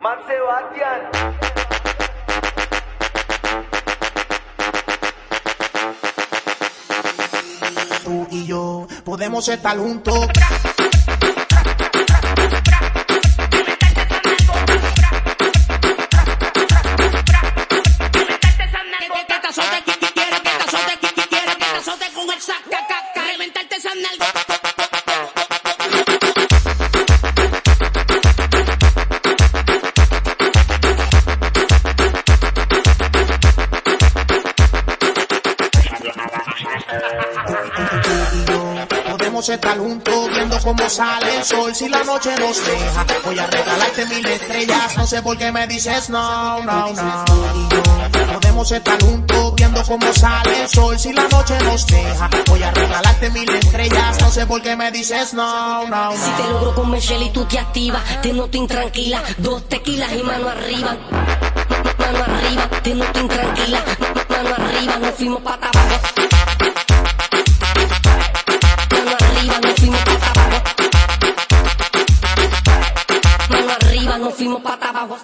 Max Sebastián. Tú y yo podemos estar juntos. Podemos estar juntos viendo cómo sale el sol si la noche nos deja. Voy a regalarte mil estrellas, no sé por qué me dices no, no, no. Podemos estar juntos viendo cómo sale el sol si la noche nos deja. Voy a regalarte mil estrellas, no sé por qué me dices no, no, Si te logro con Michelle y tú te activas, te noto intranquila, dos tequilas y mano arriba. Mano arriba, te noto intranquila, mano arriba, nos fuimos pata abajo. Nos fuimos pata abajo.